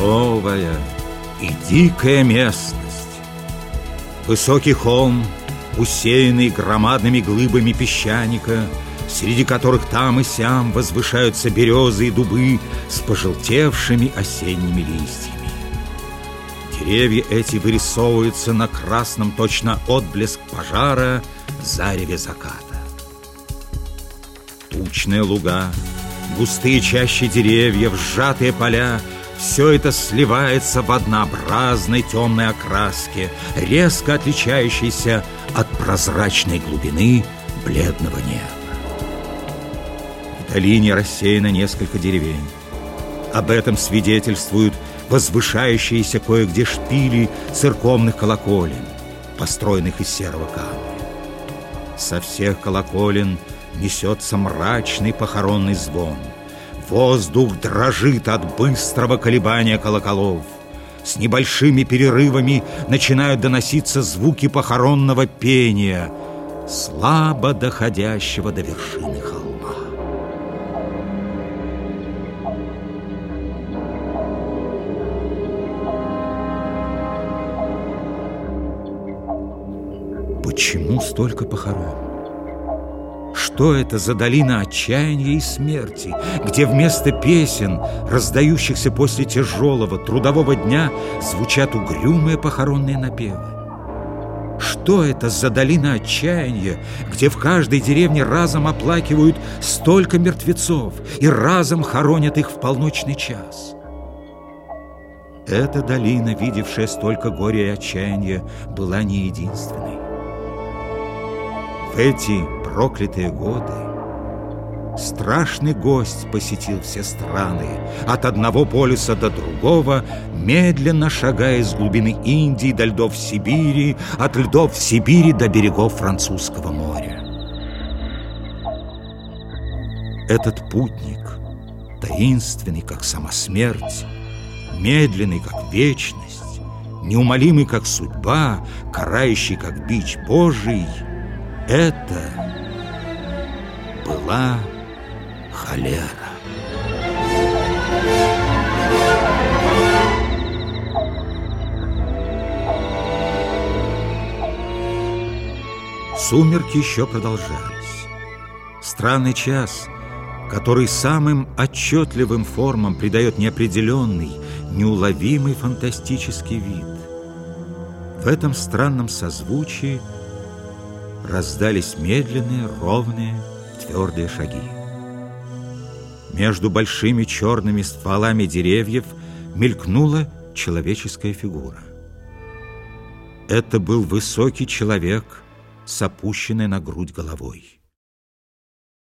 суровая и дикая местность. Высокий холм, усеянный громадными глыбами песчаника, среди которых там и сям возвышаются березы и дубы с пожелтевшими осенними листьями. Деревья эти вырисовываются на красном точно отблеск пожара зареве заката. Тучные луга, густые чащи деревьев, сжатые поля — все это сливается в однообразной темной окраске, резко отличающейся от прозрачной глубины бледного неба. В долине рассеяно несколько деревень. Об этом свидетельствуют возвышающиеся кое-где шпили церковных колоколен, построенных из серого камня. Со всех колоколен несется мрачный похоронный звон – Воздух дрожит от быстрого колебания колоколов. С небольшими перерывами начинают доноситься звуки похоронного пения, слабо доходящего до вершины холма. Почему столько похорон? Что это за долина отчаяния и смерти, где вместо песен, раздающихся после тяжелого трудового дня, звучат угрюмые похоронные напевы? Что это за долина отчаяния, где в каждой деревне разом оплакивают столько мертвецов и разом хоронят их в полночный час? Эта долина, видевшая столько горя и отчаяния, была не единственной. В эти проклятые годы страшный гость посетил все страны, от одного полюса до другого, медленно шагая из глубины Индии до льдов Сибири, от льдов Сибири до берегов Французского моря. Этот путник, таинственный, как сама смерть, медленный, как вечность, неумолимый, как судьба, карающий, как бич Божий, это была холера. Сумерки еще продолжались. Странный час, который самым отчетливым формам придает неопределенный, неуловимый фантастический вид. В этом странном созвучии раздались медленные, ровные, твердые шаги. Между большими черными стволами деревьев мелькнула человеческая фигура. Это был высокий человек с опущенной на грудь головой.